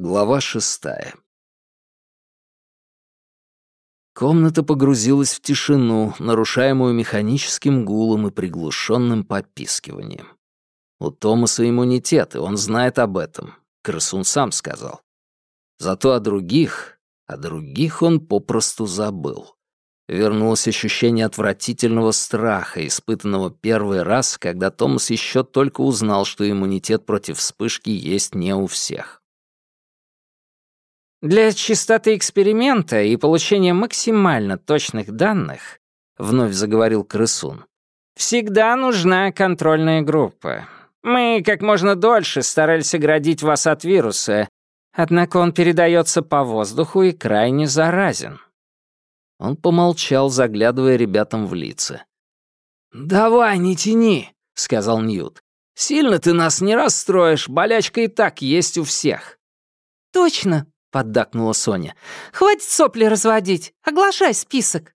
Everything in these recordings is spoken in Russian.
Глава шестая. Комната погрузилась в тишину, нарушаемую механическим гулом и приглушенным попискиванием. У Томаса иммунитет, и он знает об этом. Крысун сам сказал. Зато о других, о других он попросту забыл. Вернулось ощущение отвратительного страха, испытанного первый раз, когда Томас еще только узнал, что иммунитет против вспышки есть не у всех. Для чистоты эксперимента и получения максимально точных данных, вновь заговорил крысун, всегда нужна контрольная группа. Мы как можно дольше старались оградить вас от вируса, однако он передается по воздуху и крайне заразен. Он помолчал, заглядывая ребятам в лица. «Давай, не тяни», — сказал Ньют. «Сильно ты нас не расстроишь, болячка и так есть у всех». «Точно», — поддакнула Соня. «Хватит сопли разводить, оглашай список».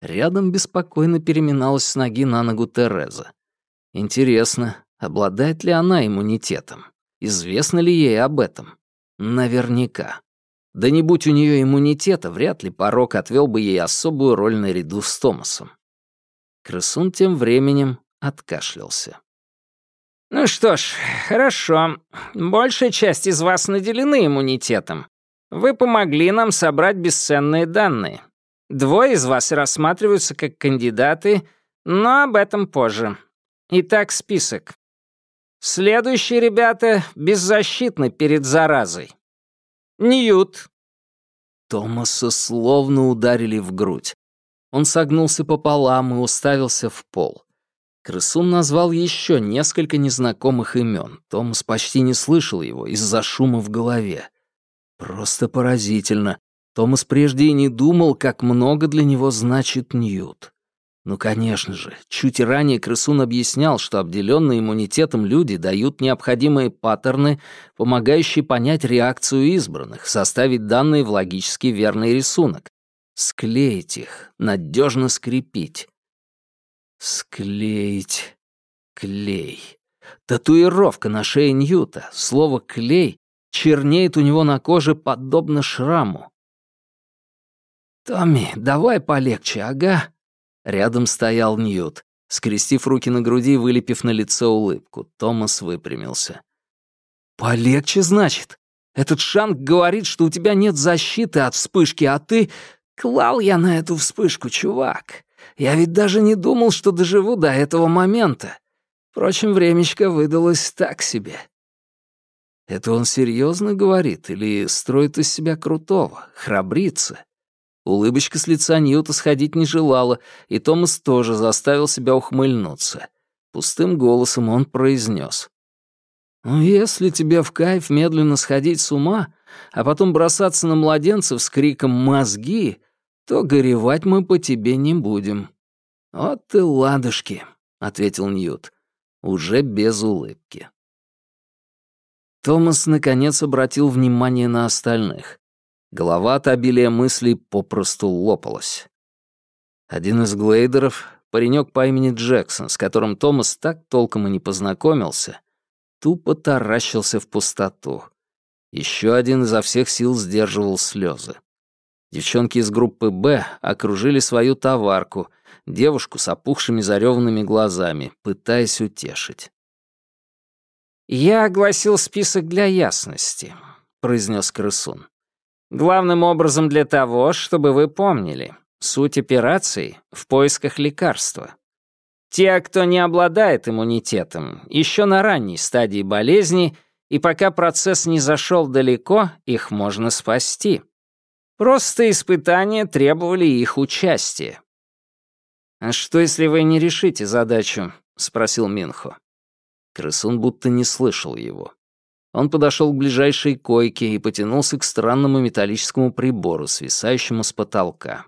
Рядом беспокойно переминалась с ноги на ногу Тереза. Интересно, обладает ли она иммунитетом? Известно ли ей об этом? Наверняка. Да не будь у нее иммунитета, вряд ли порог отвел бы ей особую роль наряду с Томасом. Крысун тем временем откашлялся. «Ну что ж, хорошо. Большая часть из вас наделены иммунитетом. Вы помогли нам собрать бесценные данные. Двое из вас рассматриваются как кандидаты, но об этом позже. Итак, список. Следующие ребята беззащитны перед заразой. Ньют». Томаса словно ударили в грудь. Он согнулся пополам и уставился в пол. Крысун назвал еще несколько незнакомых имен. Томас почти не слышал его из-за шума в голове. Просто поразительно. Томас прежде и не думал, как много для него значит Ньют. Ну, конечно же, чуть ранее крысун объяснял, что обделенные иммунитетом люди дают необходимые паттерны, помогающие понять реакцию избранных, составить данные в логически верный рисунок. Склеить их, надежно скрепить. Склеить. Клей. Татуировка на шее Ньюта. Слово «клей» чернеет у него на коже подобно шраму. «Томми, давай полегче, ага», Рядом стоял Ньют. Скрестив руки на груди и вылепив на лицо улыбку, Томас выпрямился. «Полегче, значит? Этот Шанг говорит, что у тебя нет защиты от вспышки, а ты...» «Клал я на эту вспышку, чувак. Я ведь даже не думал, что доживу до этого момента. Впрочем, времечко выдалось так себе». Это он серьезно говорит или строит из себя крутого, храбрится? Улыбочка с лица Ньюта сходить не желала, и Томас тоже заставил себя ухмыльнуться. Пустым голосом он произнес. «Ну, если тебе в кайф медленно сходить с ума, а потом бросаться на младенцев с криком «мозги», то горевать мы по тебе не будем». «Вот ты ладушки», — ответил Ньют, уже без улыбки. Томас наконец обратил внимание на остальных. Голова от обилия мыслей попросту лопалась. Один из глейдеров, паренек по имени Джексон, с которым Томас так толком и не познакомился, тупо таращился в пустоту. Еще один изо всех сил сдерживал слезы. Девчонки из группы «Б» окружили свою товарку, девушку с опухшими зареванными глазами, пытаясь утешить. «Я огласил список для ясности», — произнес крысун. Главным образом для того, чтобы вы помнили, суть операции в поисках лекарства. Те, кто не обладает иммунитетом, еще на ранней стадии болезни, и пока процесс не зашел далеко, их можно спасти. Просто испытания требовали их участия. «А что, если вы не решите задачу?» — спросил Минхо. Крысун будто не слышал его. Он подошел к ближайшей койке и потянулся к странному металлическому прибору, свисающему с потолка.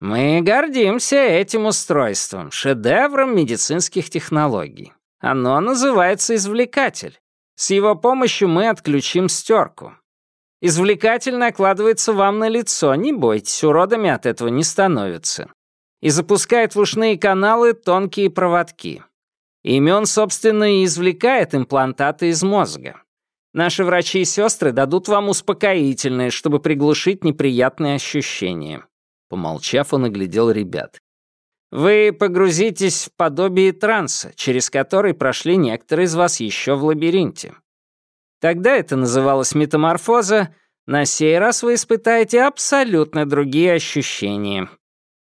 «Мы гордимся этим устройством, шедевром медицинских технологий. Оно называется извлекатель. С его помощью мы отключим стерку. Извлекатель накладывается вам на лицо, не бойтесь, уродами от этого не становятся. И запускает в ушные каналы тонкие проводки. Имен, собственно, и извлекает имплантаты из мозга. Наши врачи и сестры дадут вам успокоительное, чтобы приглушить неприятные ощущения». Помолчав, он оглядел ребят. «Вы погрузитесь в подобие транса, через который прошли некоторые из вас еще в лабиринте. Тогда это называлось метаморфоза, на сей раз вы испытаете абсолютно другие ощущения.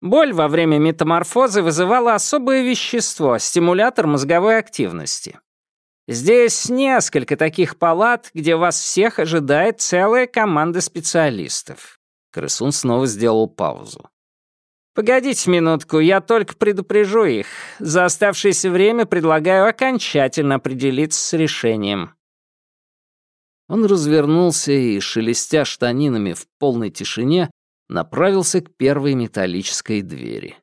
Боль во время метаморфозы вызывала особое вещество, стимулятор мозговой активности. Здесь несколько таких палат, где вас всех ожидает целая команда специалистов». Крысун снова сделал паузу. «Погодите минутку, я только предупрежу их. За оставшееся время предлагаю окончательно определиться с решением». Он развернулся и, шелестя штанинами в полной тишине, направился к первой металлической двери.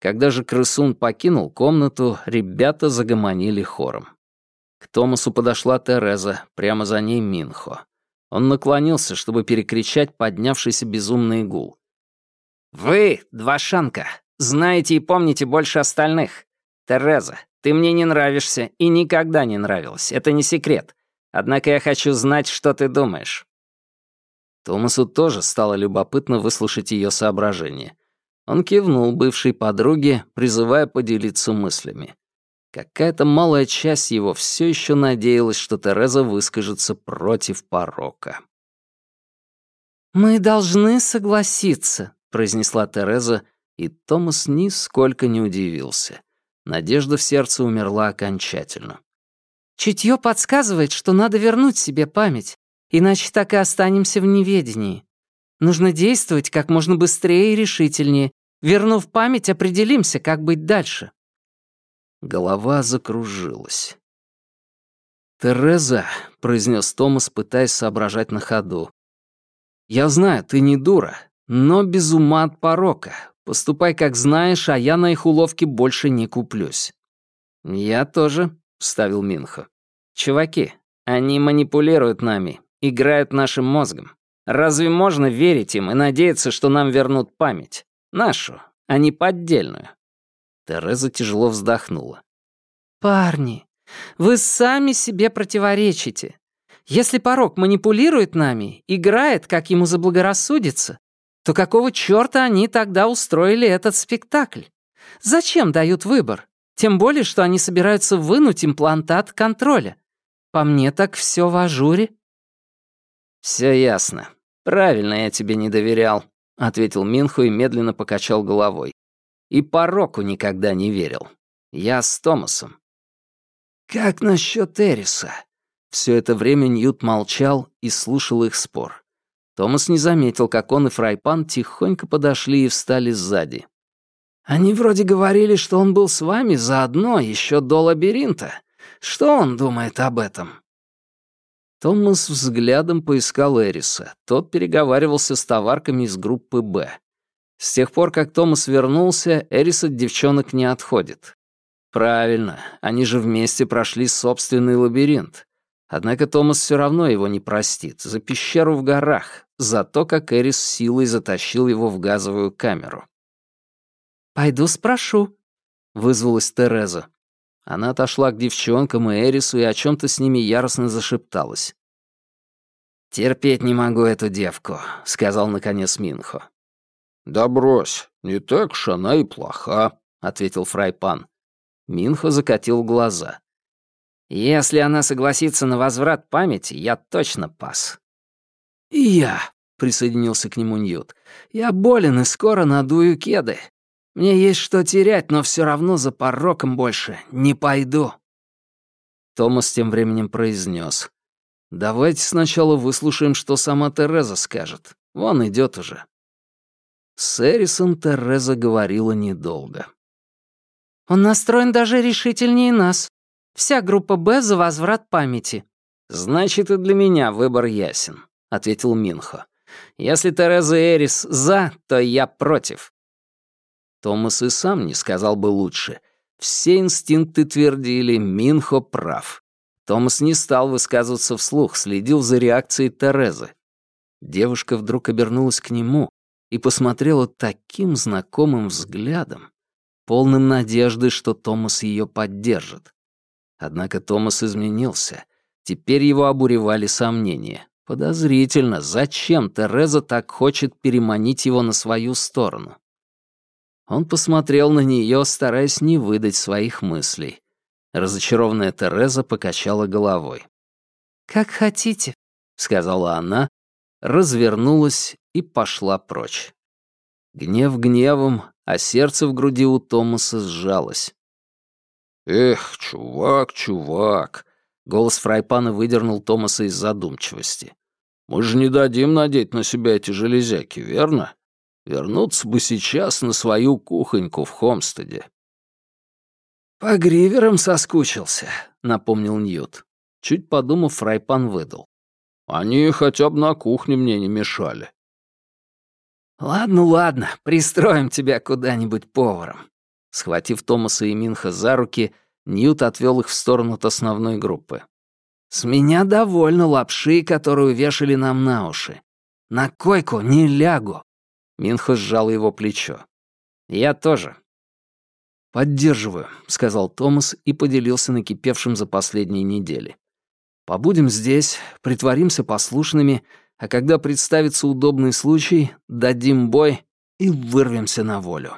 Когда же крысун покинул комнату, ребята загомонили хором. К Томасу подошла Тереза, прямо за ней Минхо. Он наклонился, чтобы перекричать поднявшийся безумный гул. «Вы, Двашанка, знаете и помните больше остальных. Тереза, ты мне не нравишься и никогда не нравилась, это не секрет. Однако я хочу знать, что ты думаешь». Томасу тоже стало любопытно выслушать ее соображения. Он кивнул бывшей подруге, призывая поделиться мыслями. Какая-то малая часть его все еще надеялась, что Тереза выскажется против порока. «Мы должны согласиться», — произнесла Тереза, и Томас нисколько не удивился. Надежда в сердце умерла окончательно. «Чутье подсказывает, что надо вернуть себе память, иначе так и останемся в неведении. Нужно действовать как можно быстрее и решительнее. Вернув память, определимся, как быть дальше». Голова закружилась. «Тереза», — произнес Томас, пытаясь соображать на ходу. «Я знаю, ты не дура, но без ума от порока. Поступай, как знаешь, а я на их уловки больше не куплюсь». «Я тоже», — вставил Минхо. «Чуваки, они манипулируют нами, играют нашим мозгом. Разве можно верить им и надеяться, что нам вернут память? Нашу, а не поддельную?» Тереза тяжело вздохнула. «Парни, вы сами себе противоречите. Если порог манипулирует нами, играет, как ему заблагорассудится, то какого чёрта они тогда устроили этот спектакль? Зачем дают выбор? Тем более, что они собираются вынуть имплантат контроля. По мне так всё в ажуре». «Всё ясно. Правильно я тебе не доверял», — ответил Минху и медленно покачал головой. И пороку никогда не верил. Я с Томасом. «Как насчет Эриса?» Все это время Ньют молчал и слушал их спор. Томас не заметил, как он и Фрайпан тихонько подошли и встали сзади. «Они вроде говорили, что он был с вами заодно еще до лабиринта. Что он думает об этом?» Томас взглядом поискал Эриса. Тот переговаривался с товарками из группы «Б». С тех пор, как Томас вернулся, Эрис от девчонок не отходит. Правильно, они же вместе прошли собственный лабиринт. Однако Томас все равно его не простит за пещеру в горах, за то, как Эрис силой затащил его в газовую камеру. «Пойду спрошу», — вызвалась Тереза. Она отошла к девчонкам и Эрису и о чем то с ними яростно зашепталась. «Терпеть не могу эту девку», — сказал наконец Минхо. «Да брось, не так уж она и плоха», — ответил Фрайпан. Минхо закатил глаза. «Если она согласится на возврат памяти, я точно пас». «И я», — присоединился к нему Ньют. «Я болен и скоро надую кеды. Мне есть что терять, но все равно за пороком больше не пойду». Томас тем временем произнес: «Давайте сначала выслушаем, что сама Тереза скажет. Вон идет уже». С Эрисон Тереза говорила недолго. «Он настроен даже решительнее нас. Вся группа «Б» за возврат памяти». «Значит, и для меня выбор ясен», — ответил Минхо. «Если Тереза и Эрис за, то я против». Томас и сам не сказал бы лучше. Все инстинкты твердили, Минхо прав. Томас не стал высказываться вслух, следил за реакцией Терезы. Девушка вдруг обернулась к нему, и посмотрела таким знакомым взглядом, полным надежды, что Томас ее поддержит. Однако Томас изменился. Теперь его обуревали сомнения. Подозрительно, зачем Тереза так хочет переманить его на свою сторону? Он посмотрел на нее, стараясь не выдать своих мыслей. Разочарованная Тереза покачала головой. «Как хотите», — сказала она, развернулась и пошла прочь. Гнев гневом, а сердце в груди у Томаса сжалось. «Эх, чувак, чувак!» — голос Фрайпана выдернул Томаса из задумчивости. «Мы же не дадим надеть на себя эти железяки, верно? Вернуться бы сейчас на свою кухоньку в Хомстеде». «По гриверам соскучился», — напомнил Ньют. Чуть подумав, Фрайпан выдал. «Они хотя бы на кухне мне не мешали». «Ладно, ладно, пристроим тебя куда-нибудь поваром». Схватив Томаса и Минха за руки, Ньют отвел их в сторону от основной группы. «С меня довольно лапши, которую вешали нам на уши. На койку не лягу». Минха сжал его плечо. «Я тоже». «Поддерживаю», — сказал Томас и поделился накипевшим за последние недели. «Побудем здесь, притворимся послушными, а когда представится удобный случай, дадим бой и вырвемся на волю».